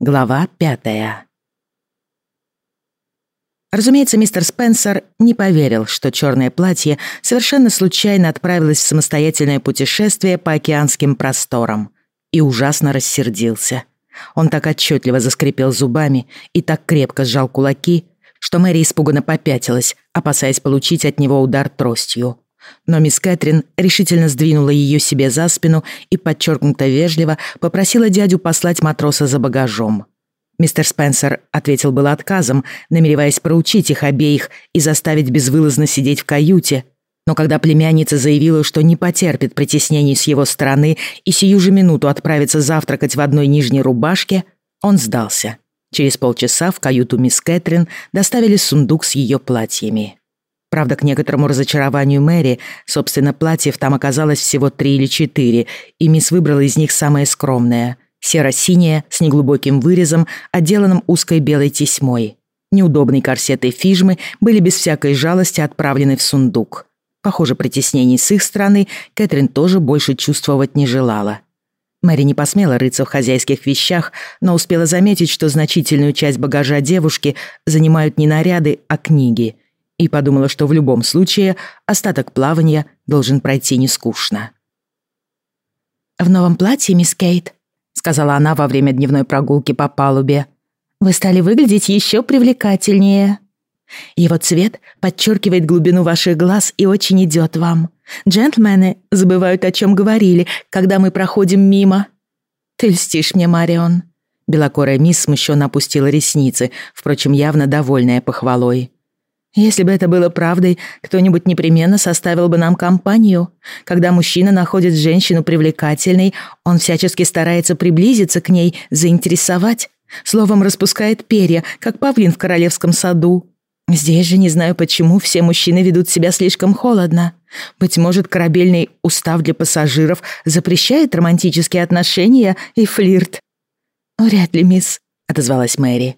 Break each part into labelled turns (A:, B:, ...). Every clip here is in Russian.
A: Глава пятая. Разумеется, мистер Спенсер не поверил, что черное платье совершенно случайно отправилось в самостоятельное путешествие по океанским просторам и ужасно рассердился. Он так отчетливо заскрипел зубами и так крепко сжал кулаки, что Мэри испуганно попятилась, опасаясь получить от него удар тростью. Но мисс Кэтрин решительно сдвинула ее себе за спину и подчеркнуто вежливо попросила дядю послать матроса за багажом. Мистер Спенсер ответил было отказом, намереваясь проучить их обеих и заставить безвылазно сидеть в каюте. Но когда племянница заявила, что не потерпит притеснений с его стороны и сию же минуту отправится завтракать в одной нижней рубашке, он сдался. Через полчаса в каюту мисс Кэтрин доставили сундук с ее платьями. Правда, к некоторому разочарованию Мэри, собственно, платьев там оказалось всего три или четыре, и мисс выбрала из них самое скромное — серо-синее, с неглубоким вырезом, отделанным узкой белой тесьмой. Неудобные корсеты фижмы были без всякой жалости отправлены в сундук. Похоже, притеснений с их стороны Кэтрин тоже больше чувствовать не желала. Мэри не посмела рыться в хозяйских вещах, но успела заметить, что значительную часть багажа девушки занимают не наряды, а книги — и подумала, что в любом случае остаток плавания должен пройти нескучно.
B: «В новом платье, мисс Кейт», — сказала она во время дневной прогулки по палубе, «вы стали выглядеть еще привлекательнее. Его цвет подчеркивает глубину ваших глаз и очень идет вам. Джентльмены забывают, о чем говорили, когда мы проходим мимо. Ты льстишь мне, Марион». Белокорая мисс смущенно опустила ресницы, впрочем, явно довольная похвалой. Если бы это было правдой, кто-нибудь непременно составил бы нам компанию. Когда мужчина находит женщину привлекательной, он всячески старается приблизиться к ней, заинтересовать. Словом, распускает перья, как павлин в королевском саду. Здесь же не знаю почему все мужчины ведут себя слишком холодно. Быть может, корабельный устав для пассажиров запрещает романтические отношения и флирт. «Вряд ли, мисс», — отозвалась Мэри.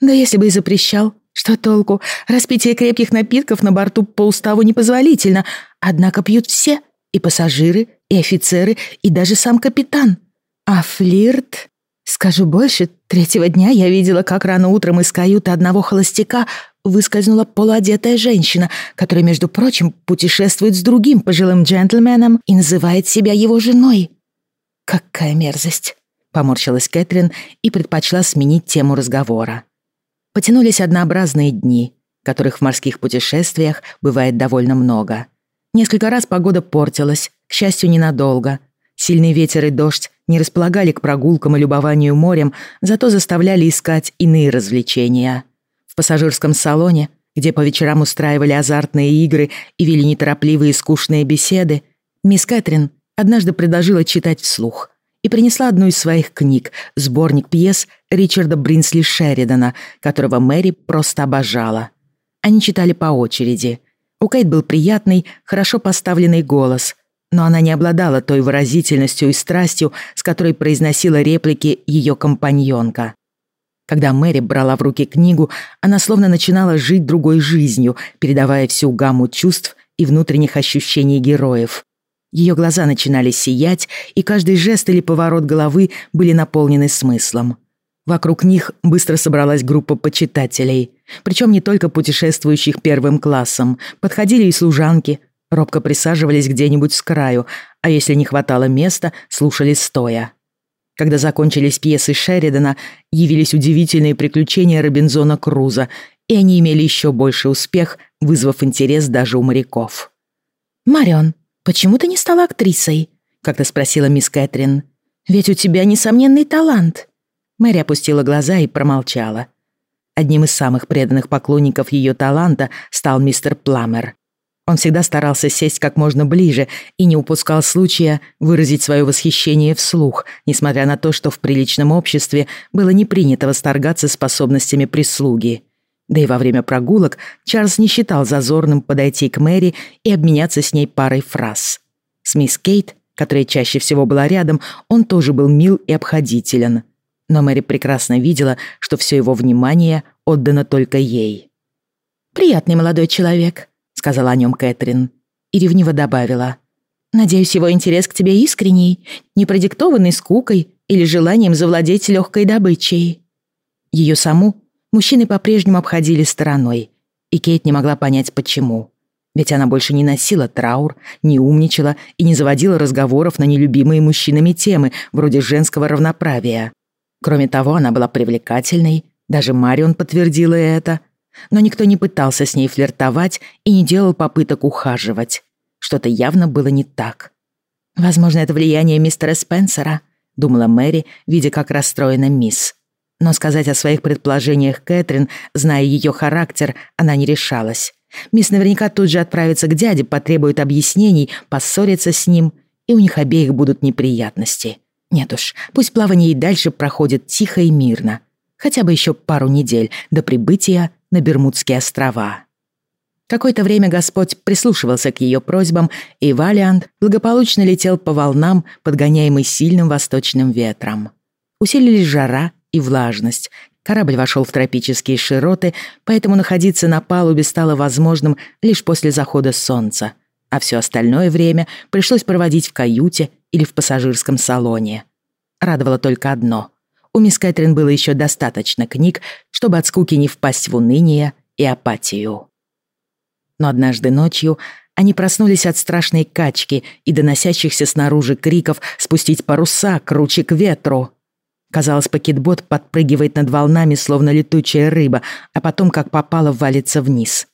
B: «Да если бы и запрещал, что толку? Распитие крепких напитков на борту по уставу непозволительно, однако пьют все, и пассажиры, и офицеры, и даже сам капитан. А флирт... Скажу больше, третьего дня я видела, как рано утром из каюты одного холостяка выскользнула полуодетая женщина, которая, между прочим, путешествует с другим пожилым джентльменом и называет себя его женой. «Какая мерзость!» — поморщилась Кэтрин и предпочла сменить тему разговора. Потянулись однообразные дни, которых в морских путешествиях бывает довольно много. Несколько раз погода портилась, к счастью, ненадолго. Сильный ветер и дождь не располагали к прогулкам и любованию морем, зато заставляли искать иные развлечения. В пассажирском салоне, где по вечерам устраивали азартные игры и вели неторопливые скучные беседы, мисс Кэтрин однажды предложила читать вслух и принесла одну из своих книг, сборник пьес Ричарда Бринсли Шеридана, которого Мэри просто обожала. Они читали по очереди. У Кейт был приятный, хорошо поставленный голос, но она не обладала той выразительностью и страстью, с которой произносила реплики ее компаньонка. Когда Мэри брала в руки книгу, она словно начинала жить другой жизнью, передавая всю гамму чувств и внутренних ощущений героев. Ее глаза начинали сиять, и каждый жест или поворот головы были наполнены смыслом. Вокруг них быстро собралась группа почитателей. Причем не только путешествующих первым классом. Подходили и служанки, робко присаживались где-нибудь с краю, а если не хватало места, слушали стоя. Когда закончились пьесы Шеридана, явились удивительные приключения Робинзона Круза, и они имели еще больше успех, вызвав интерес даже у моряков. «Марион, «Почему ты не стала актрисой?» — как-то спросила мисс Кэтрин. «Ведь у тебя несомненный талант». Мэри опустила глаза и промолчала. Одним из самых преданных поклонников ее таланта стал мистер Пламер. Он всегда старался сесть как можно ближе и не упускал случая выразить свое восхищение вслух, несмотря на то, что в приличном обществе было не принято восторгаться способностями прислуги. Да и во время прогулок Чарльз не считал зазорным подойти к Мэри и обменяться с ней парой фраз. С мисс Кейт, которая чаще всего была рядом, он тоже был мил и обходителен. Но Мэри прекрасно видела, что все его внимание отдано только ей. «Приятный молодой человек», — сказала о нем Кэтрин. И ревниво добавила. «Надеюсь, его интерес к тебе искренний, не продиктованный скукой или желанием завладеть легкой добычей».
A: Ее саму мужчины по-прежнему обходили стороной, и Кейт не могла понять, почему. Ведь она больше не носила траур, не умничала и не заводила разговоров на нелюбимые мужчинами темы, вроде женского равноправия. Кроме того, она была привлекательной, даже Марион подтвердила это. Но никто не пытался с ней флиртовать и не делал попыток ухаживать. Что-то явно было не так. «Возможно, это влияние мистера Спенсера», — думала Мэри, видя, как расстроена мисс. Но сказать о своих предположениях Кэтрин, зная ее характер, она не решалась. Мисс наверняка тут же отправится к дяде, потребует объяснений, поссорится с ним, и у них обеих будут неприятности. Нет уж, пусть плавание и дальше проходит тихо и мирно. Хотя бы еще пару недель до прибытия на Бермудские острова. Какое-то время Господь прислушивался к ее просьбам, и Валиант благополучно летел по волнам, подгоняемый сильным восточным ветром. Усилились жара и влажность. Корабль вошел в тропические широты, поэтому находиться на палубе стало возможным лишь после захода солнца, а все остальное время пришлось проводить в каюте или в пассажирском салоне. Радовало только одно. У мисс Кэтрин было еще достаточно книг, чтобы от скуки не впасть в уныние и апатию. Но однажды ночью они проснулись от страшной качки и доносящихся снаружи криков «Спустить паруса! Круче к ветру!». Казалось, пакетбот подпрыгивает над волнами, словно летучая рыба, а потом, как попало, валится вниз.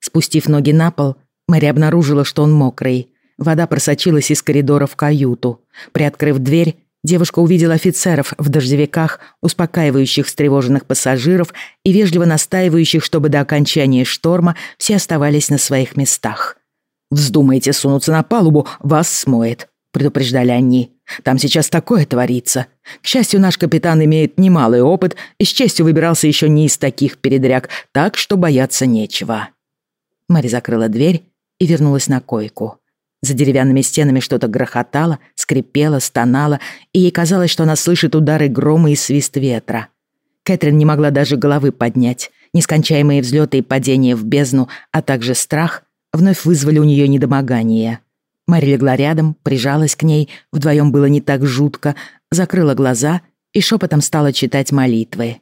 A: Спустив ноги на пол, Мэри обнаружила, что он мокрый. Вода просочилась из коридора в каюту. Приоткрыв дверь, Девушка увидела офицеров в дождевиках, успокаивающих встревоженных пассажиров и вежливо настаивающих, чтобы до окончания шторма все оставались на своих местах. «Вздумаете сунуться на палубу, вас смоет», — предупреждали они. «Там сейчас такое творится. К счастью, наш капитан имеет немалый опыт и с честью выбирался еще не из таких передряг, так что бояться нечего». Мэри закрыла дверь и вернулась на койку. За деревянными стенами что-то грохотало, скрипело, стонало, и ей казалось, что она слышит удары грома и свист ветра. Кэтрин не могла даже головы поднять. Нескончаемые взлеты и падения в бездну, а также страх вновь вызвали у нее недомогание. Мэри легла рядом, прижалась к ней, вдвоем было не так жутко, закрыла глаза и шепотом стала читать молитвы.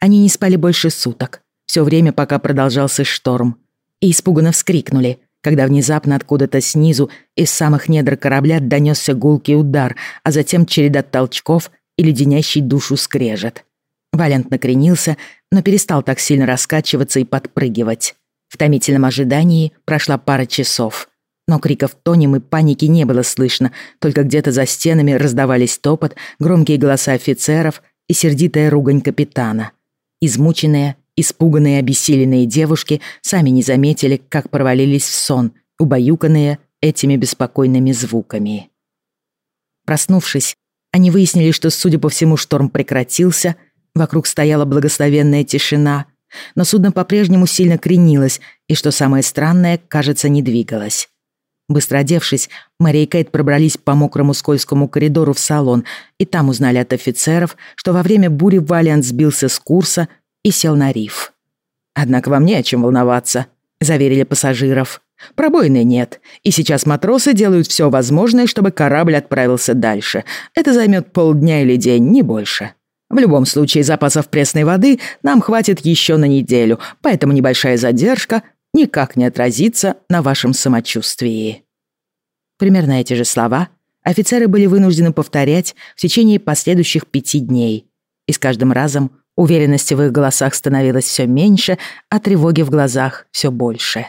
A: Они не спали больше суток, все время, пока продолжался шторм, и испуганно вскрикнули — когда внезапно откуда-то снизу из самых недр корабля донесся гулкий удар, а затем череда толчков и леденящий душу скрежет. Валент накренился, но перестал так сильно раскачиваться и подпрыгивать. В томительном ожидании прошла пара часов. Но криков тонем и паники не было слышно, только где-то за стенами раздавались топот, громкие голоса офицеров и сердитая ругань капитана. Измученная, Испуганные обессиленные девушки сами не заметили, как провалились в сон, убаюканные этими беспокойными звуками. Проснувшись, они выяснили, что, судя по всему, шторм прекратился, вокруг стояла благословенная тишина, но судно по-прежнему сильно кренилось и, что самое странное, кажется, не двигалось. Быстро одевшись, Мэри и Кейт пробрались по мокрому скользкому коридору в салон и там узнали от офицеров, что во время бури Валиант сбился с курса и сел на риф. «Однако вам не о чем волноваться», — заверили пассажиров. «Пробоины нет, и сейчас матросы делают все возможное, чтобы корабль отправился дальше. Это займет полдня или день, не больше. В любом случае запасов пресной воды нам хватит еще на неделю, поэтому небольшая задержка никак не отразится на вашем самочувствии». Примерно эти же слова офицеры были вынуждены повторять в течение последующих пяти дней, и с каждым разом Уверенности в их голосах становилось все меньше, а тревоги в глазах все больше.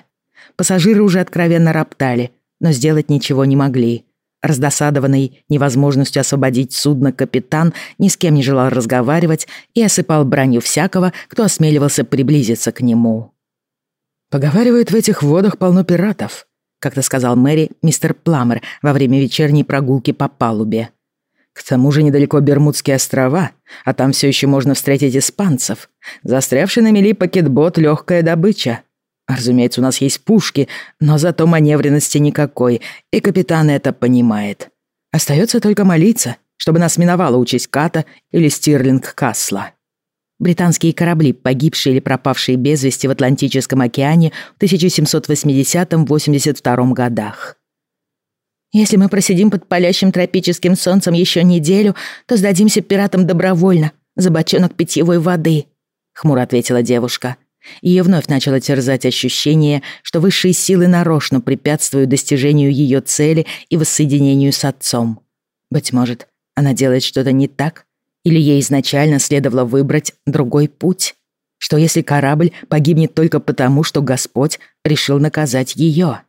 A: Пассажиры уже откровенно роптали, но сделать ничего не могли. Раздосадованный невозможностью освободить судно капитан ни с кем не желал разговаривать и осыпал бранью всякого, кто осмеливался приблизиться к нему. «Поговаривают, в этих водах полно пиратов», как-то сказал Мэри мистер Пламер во время вечерней прогулки по палубе. К тому же недалеко Бермудские острова, а там все еще можно встретить испанцев. Застрявший на мели пакетбот — легкая добыча. Разумеется, у нас есть пушки, но зато маневренности никакой, и капитан это понимает. Остается только молиться, чтобы нас миновала участь Ката или Стирлинг Касла. Британские корабли, погибшие или пропавшие без вести в Атлантическом океане в 1780-82 годах. Если мы просидим под палящим тропическим солнцем еще неделю, то сдадимся пиратам добровольно,
B: за бочонок питьевой воды», — хмуро ответила девушка. Ее вновь начало терзать ощущение, что высшие силы нарочно препятствуют достижению ее цели и воссоединению с отцом. Быть может, она делает что-то не так? Или ей изначально следовало выбрать другой путь? Что если корабль погибнет только потому, что Господь решил наказать ее?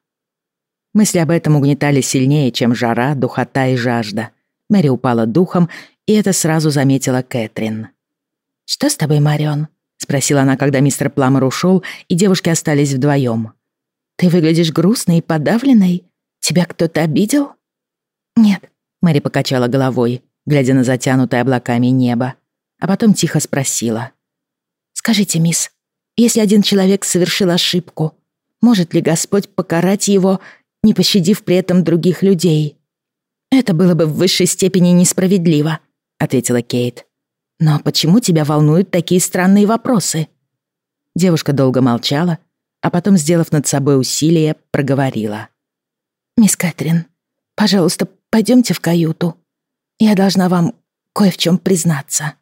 B: Мысли об этом угнетали сильнее, чем жара, духота и жажда. Мэри упала духом, и это сразу заметила Кэтрин. «Что с тобой, Марион?» — спросила она, когда мистер Пламер ушел, и девушки остались вдвоем. «Ты выглядишь грустной и подавленной. Тебя кто-то обидел?» «Нет», — Мэри покачала головой, глядя на затянутое облаками небо, а потом тихо спросила. «Скажите, мисс, если один человек совершил ошибку, может ли Господь покарать его, не пощадив при этом других людей?» «Это было бы в высшей степени несправедливо», — ответила Кейт. «Но почему тебя волнуют такие странные вопросы?» Девушка долго молчала, а потом, сделав над собой усилие, проговорила. «Мисс Кэтрин, пожалуйста, пойдемте в каюту. Я должна вам кое в чем признаться».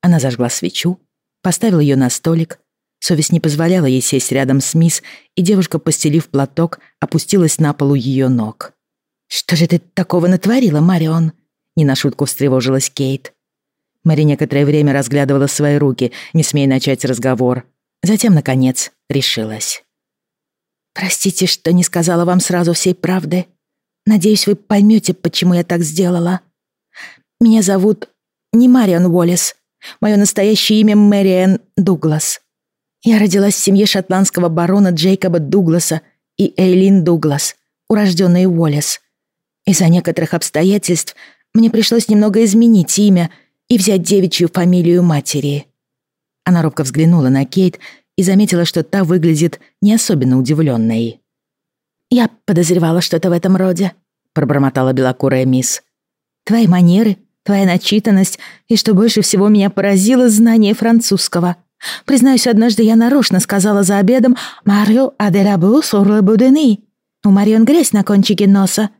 B: Она зажгла свечу, поставила ее на столик. Совесть не позволяла ей сесть рядом с мисс, и девушка, постелив платок, опустилась на полу ее ног. «Что же ты такого натворила, Марион?» Не на шутку встревожилась Кейт. Мэри некоторое время разглядывала свои руки, не смея начать разговор. Затем, наконец, решилась. «Простите, что не сказала вам сразу всей правды. Надеюсь, вы поймете, почему я так сделала. Меня зовут не Марион Уоллес. Мое настоящее имя Мэриэн Дуглас. Я родилась в семье шотландского барона Джейкоба Дугласа и Эйлин Дуглас, урожденной Уоллес. Из-за некоторых обстоятельств мне пришлось немного изменить имя и взять девичью фамилию матери». Она робко взглянула на Кейт и заметила, что та выглядит не особенно удивленной. «Я подозревала что-то в этом роде», — пробормотала белокурая мисс. «Твои манеры, твоя начитанность и, что больше всего меня поразило, знание французского. Признаюсь, однажды я нарочно сказала за обедом «Марио аделябу сурле будени». У Марион грязь на кончике носа.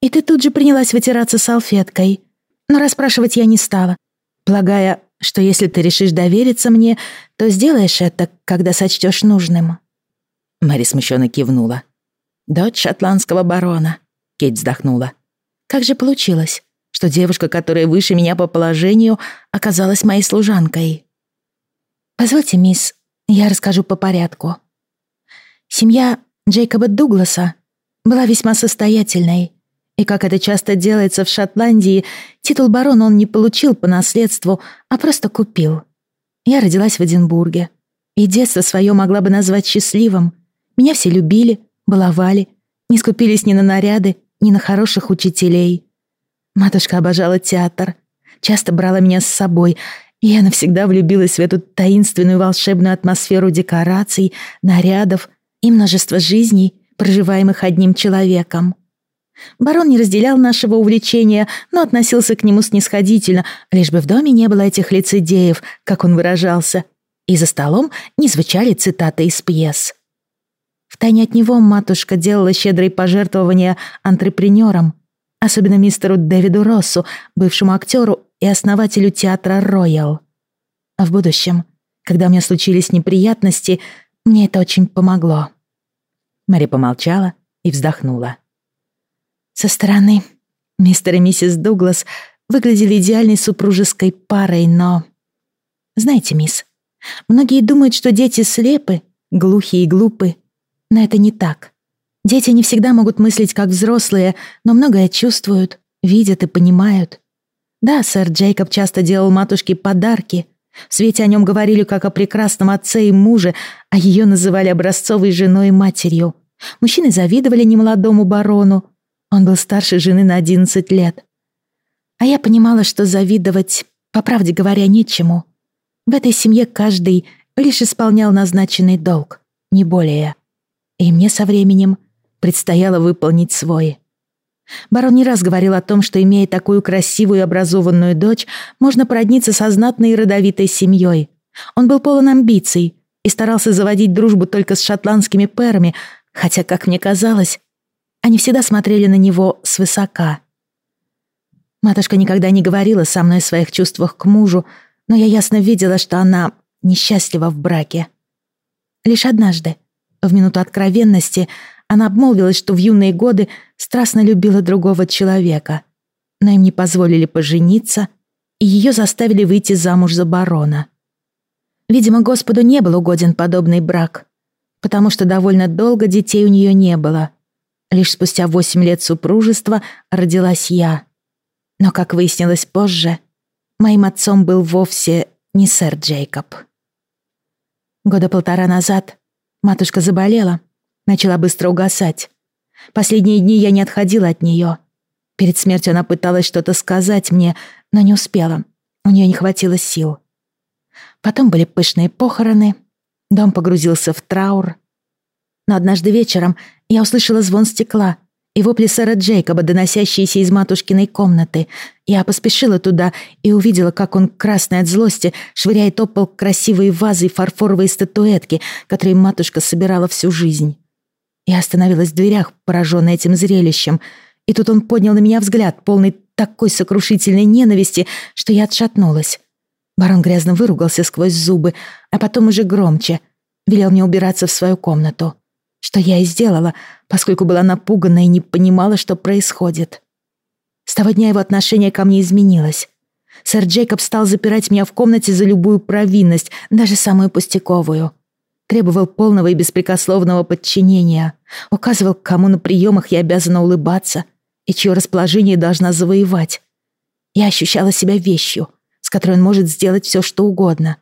B: И ты тут же принялась вытираться салфеткой. Но расспрашивать я не стала, полагая, что если ты решишь довериться мне, то сделаешь это, когда сочтешь нужным». Мэри смущенно кивнула. «Дочь шотландского барона», — Кейт вздохнула. «Как же получилось, что девушка, которая выше меня по положению, оказалась моей служанкой?» «Позвольте, мисс, я расскажу по порядку. Семья Джейкоба Дугласа была весьма состоятельной, и как это часто делается в Шотландии, титул барона он не получил по наследству, а просто купил. Я родилась в Эдинбурге. И детство свое могла бы назвать счастливым. Меня все любили, баловали, не скупились ни на наряды, ни на хороших учителей. Матушка обожала театр, часто брала меня с собой, и я навсегда влюбилась в эту таинственную волшебную атмосферу декораций, нарядов и множества жизней, проживаемых одним человеком. Барон не разделял нашего увлечения, но относился к нему снисходительно, лишь бы в доме не было этих лицедеев, как он выражался, и за столом не звучали цитаты из пьес. Втайне от него матушка делала щедрые пожертвования антрепренерам, особенно мистеру Дэвиду Россу, бывшему актеру и основателю театра «Роял». А в будущем, когда у меня случились неприятности, мне это очень помогло. Мэри помолчала и вздохнула. Со стороны мистер и миссис Дуглас выглядели идеальной супружеской парой, но... Знаете, мисс, многие думают, что дети слепы, глухие и глупы, но это не так. Дети не всегда могут мыслить как взрослые, но многое чувствуют, видят и понимают. Да, сэр Джейкоб часто делал матушке подарки. В свете о нем говорили как о прекрасном отце и муже, а ее называли образцовой женой и матерью. Мужчины завидовали немолодому барону, он был старше жены на 11 лет. А я понимала, что завидовать, по правде говоря, нечему. В этой семье каждый лишь исполнял назначенный долг, не более. И мне со временем предстояло выполнить свой. Барон не раз говорил о том, что, имея такую красивую и образованную дочь, можно породниться со знатной и родовитой семьей. Он был полон амбиций и старался заводить дружбу только с шотландскими пэрами, хотя, как мне казалось, они всегда смотрели на него свысока. Матушка никогда не говорила со мной о своих чувствах к мужу, но я ясно видела, что она несчастлива в браке. Лишь однажды, в минуту откровенности, она обмолвилась, что в юные годы страстно любила другого человека, но им не позволили пожениться, и ее заставили выйти замуж за барона. Видимо, Господу не был угоден подобный брак, потому что довольно долго детей у нее не было. Лишь спустя восемь лет супружества родилась я. Но, как выяснилось позже, моим отцом был вовсе не сэр Джейкоб. Года полтора назад матушка заболела, начала быстро угасать. Последние дни я не отходила от нее. Перед смертью она пыталась что-то сказать мне, но не успела. У нее не хватило сил. Потом были пышные похороны, дом погрузился в траур. Но однажды вечером я услышала звон стекла и вопли сэра Джейкоба, доносящиеся из матушкиной комнаты. Я поспешила туда и увидела, как он, красный от злости, швыряет об пол красивые вазы и фарфоровые статуэтки, которые матушка собирала всю жизнь. Я остановилась в дверях, пораженная этим зрелищем, и тут он поднял на меня взгляд, полный такой сокрушительной ненависти, что я отшатнулась. Барон грязно выругался сквозь зубы, а потом уже громче велел мне убираться в свою комнату что я и сделала, поскольку была напугана и не понимала, что происходит. С того дня его отношение ко мне изменилось. Сэр Джейкоб стал запирать меня в комнате за любую провинность, даже самую пустяковую. Требовал полного и беспрекословного подчинения. Указывал, кому на приемах я обязана улыбаться и чье расположение должна завоевать. Я ощущала себя вещью, с которой он может сделать все, что угодно.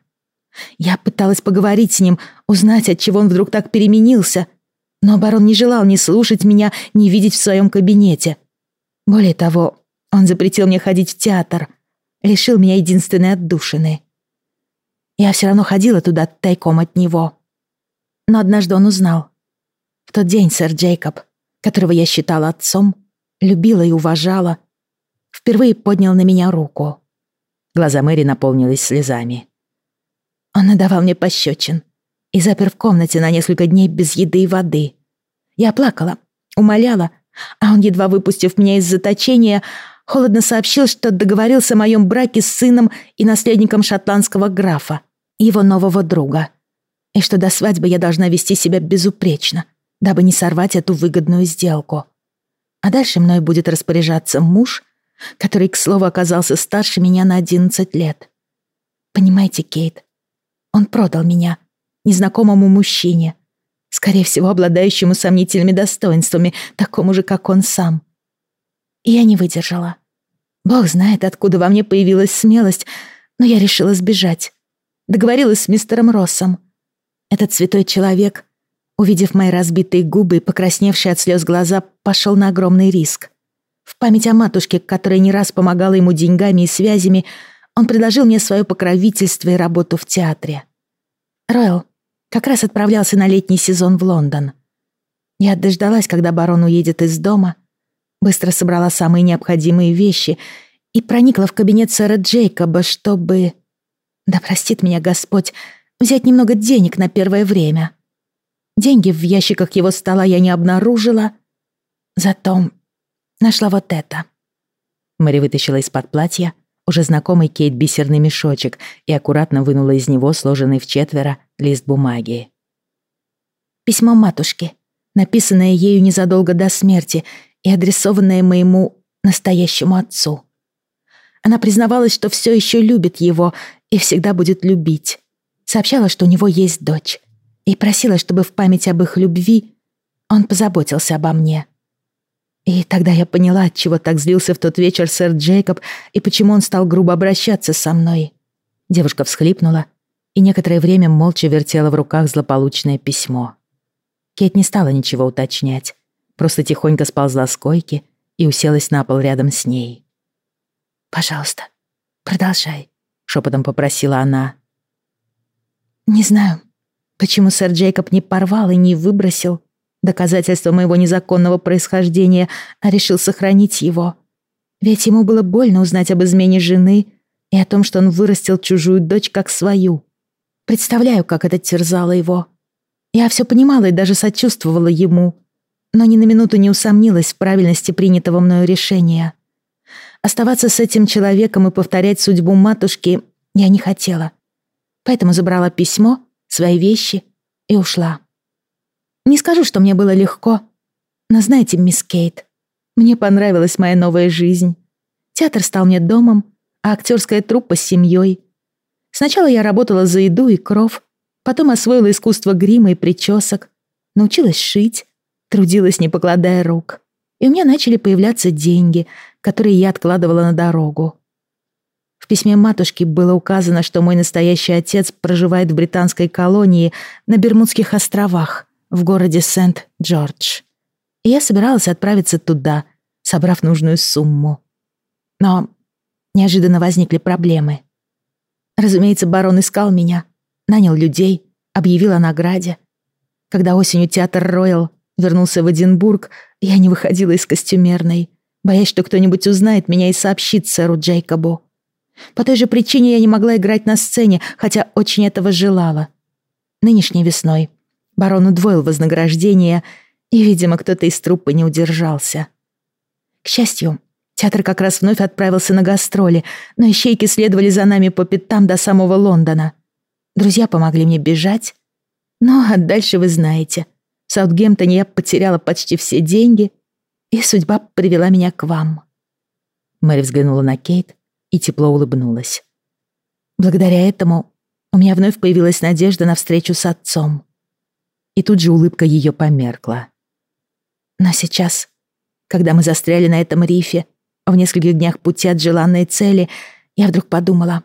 B: Я пыталась поговорить с ним, узнать, от чего он вдруг так переменился, но барон не желал ни слушать меня, ни видеть в своем кабинете. Более того, он запретил мне ходить в театр, лишил меня единственной отдушины. Я все равно ходила туда тайком от него. Но однажды он узнал. В тот день сэр Джейкоб, которого я считала отцом, любила и уважала, впервые поднял на меня руку. Глаза Мэри наполнились слезами. Он надавал мне пощечин, и запер в комнате на несколько дней без еды и воды. Я плакала, умоляла, а он, едва выпустив меня из заточения, холодно сообщил, что договорился о моем браке с сыном и наследником шотландского графа, его нового друга, и что до свадьбы я должна вести себя безупречно, дабы не сорвать эту выгодную сделку. А дальше мной будет распоряжаться муж, который, к слову, оказался старше меня на 11 лет. Понимаете, Кейт, он продал меня, незнакомому мужчине, скорее всего, обладающему сомнительными достоинствами, такому же, как он сам. Я не выдержала. Бог знает, откуда во мне появилась смелость, но я решила сбежать. Договорилась с мистером Россом. Этот святой человек, увидев мои разбитые губы и покрасневшие от слез глаза, пошел на огромный риск. В память о матушке, которая не раз помогала ему деньгами и связями, он предложил мне свое покровительство и работу в театре. Ройл как раз отправлялся на летний сезон в Лондон. Я дождалась, когда барон уедет из дома, быстро собрала самые необходимые вещи и проникла в кабинет сэра Джейкоба, чтобы... Да простит меня Господь, взять немного денег на первое время. Деньги в ящиках его стола я не обнаружила, зато нашла вот это. Мэри вытащила из-под платья уже знакомый Кейт бисерный мешочек и аккуратно вынула из него сложенный в четверо лист бумаги. Письмо матушки, написанное ею незадолго до смерти и адресованное моему настоящему отцу. Она признавалась, что все еще любит его и всегда будет любить. Сообщала, что у него есть дочь, и просила, чтобы в память об их любви он позаботился обо мне. И тогда я поняла, от чего так злился в тот вечер сэр Джейкоб и почему он стал грубо обращаться со мной. Девушка всхлипнула и некоторое время молча вертела в руках злополучное письмо. Кейт не стала ничего уточнять, просто тихонько сползла с койки и уселась на пол рядом с ней. «Пожалуйста, продолжай», — шепотом попросила она. «Не знаю, почему сэр Джейкоб не порвал и не выбросил, доказательство моего незаконного происхождения, а решил сохранить его. Ведь ему было больно узнать об измене жены и о том, что он вырастил чужую дочь как свою. Представляю, как это терзало его. Я все понимала и даже сочувствовала ему, но ни на минуту не усомнилась в правильности принятого мною решения. оставаться с этим человеком и повторять судьбу матушки я не хотела. Поэтому забрала письмо, свои вещи и ушла. Не скажу, что мне было легко, но знаете, мисс Кейт, мне понравилась моя новая жизнь. Театр стал мне домом, а актерская труппа — семьей. Сначала я работала за еду и кров, потом освоила искусство грима и причесок, научилась шить, трудилась, не покладая рук. И у меня начали появляться деньги, которые я откладывала на дорогу. В письме матушки было указано, что мой настоящий отец проживает в британской колонии на Бермудских островах, в городе Сент-Джордж. И я собиралась отправиться туда, собрав нужную сумму. Но неожиданно возникли проблемы. Разумеется, барон искал меня, нанял людей, объявил о награде. Когда осенью театр «Роyal» вернулся в Эдинбург, я не выходила из костюмерной, боясь, что кто-нибудь узнает меня и сообщит сэру Джейкобу. По той же причине я не могла играть на сцене, хотя очень этого желала. Нынешней весной барон удвоил вознаграждение, и, видимо, кто-то из труппы не удержался. К счастью, театр как раз вновь отправился на гастроли, но ищейки следовали за нами по пятам до самого Лондона. Друзья помогли мне бежать. Ну, а дальше вы знаете. В Саутгемптоне я потеряла почти все деньги, и судьба привела меня к вам. Мэри взглянула на Кейт, и тепло улыбнулась. Благодаря этому у меня вновь появилась надежда на встречу с отцом. И тут же улыбка ее померкла. Но сейчас, когда мы застряли на этом рифе, в нескольких днях пути от желанной цели, я вдруг подумала,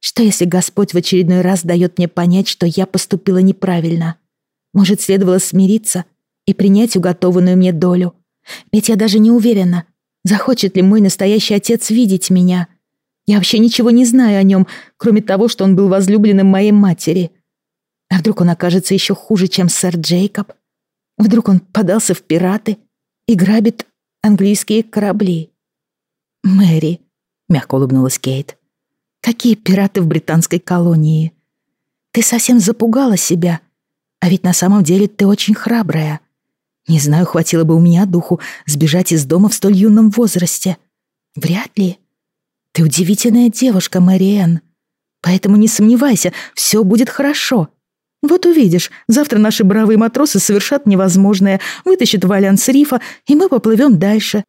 B: что если Господь в очередной раз дает мне понять, что я поступила неправильно? Может, следовало смириться и принять уготованную мне долю? Ведь я даже не уверена, захочет ли мой настоящий отец видеть меня. Я вообще ничего не знаю о нем, кроме того, что он был возлюбленным моей матери. А вдруг он окажется еще хуже, чем сэр Джейкоб? Вдруг он подался в пираты и грабит английские корабли? «Мэри», — мягко улыбнулась Кейт, — «какие пираты в британской колонии? Ты совсем запугала себя, а ведь на самом деле ты очень храбрая. Не знаю, хватило бы у меня духу сбежать из дома в столь юном возрасте. Вряд ли. Ты удивительная девушка, Мэриэн. Поэтому не сомневайся, все будет хорошо. Вот увидишь, завтра наши бравые матросы совершат невозможное, вытащат Валиан с рифа, и мы поплывем дальше.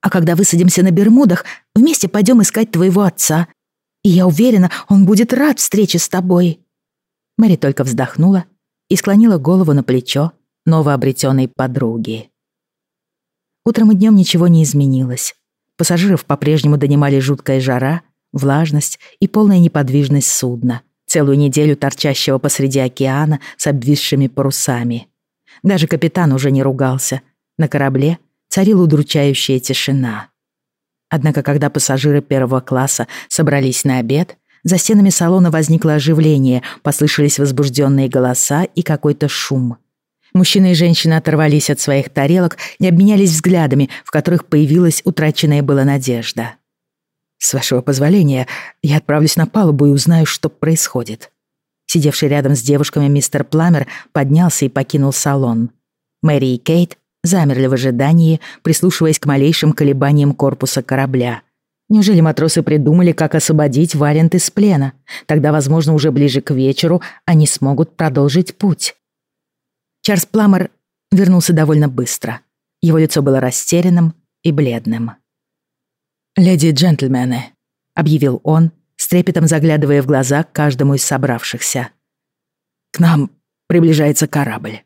B: А когда высадимся на Бермудах, вместе пойдем искать твоего отца. И я уверена, он будет рад встрече с тобой». Мэри только вздохнула и склонила голову на плечо новообретенной подруги. Утром и днем ничего не изменилось. Пассажиров по-прежнему донимали жуткая жара, влажность и полная неподвижность судна, целую неделю торчащего посреди океана с обвисшими парусами. Даже капитан уже не ругался. На корабле царила удручающая тишина. Однако, когда пассажиры первого класса собрались на обед, за стенами салона возникло оживление, послышались возбужденные голоса и какой-то шум — Мужчина и женщина оторвались от своих тарелок и обменялись взглядами, в которых появилась утраченная была надежда. «С вашего позволения, я отправлюсь на палубу и узнаю, что происходит». Сидевший рядом с девушками мистер Пламер поднялся и покинул салон. Мэри и Кейт замерли в ожидании, прислушиваясь к малейшим колебаниям корпуса корабля. Неужели матросы придумали, как освободить Варент из плена? Тогда, возможно, уже ближе к вечеру они смогут продолжить путь. Чарльз Пламер вернулся довольно быстро. Его лицо было растерянным и бледным. «Леди и джентльмены», — объявил он, с трепетом заглядывая в глаза каждому из собравшихся. «К нам приближается корабль.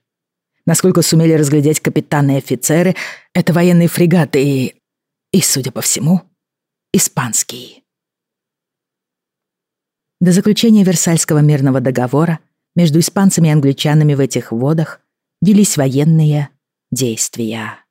B: Насколько сумели разглядеть капитаны и офицеры, это военные фрегаты и... и, судя по всему, испанские». До заключения Версальского мирного договора между испанцами и англичанами в этих водах велись военные действия.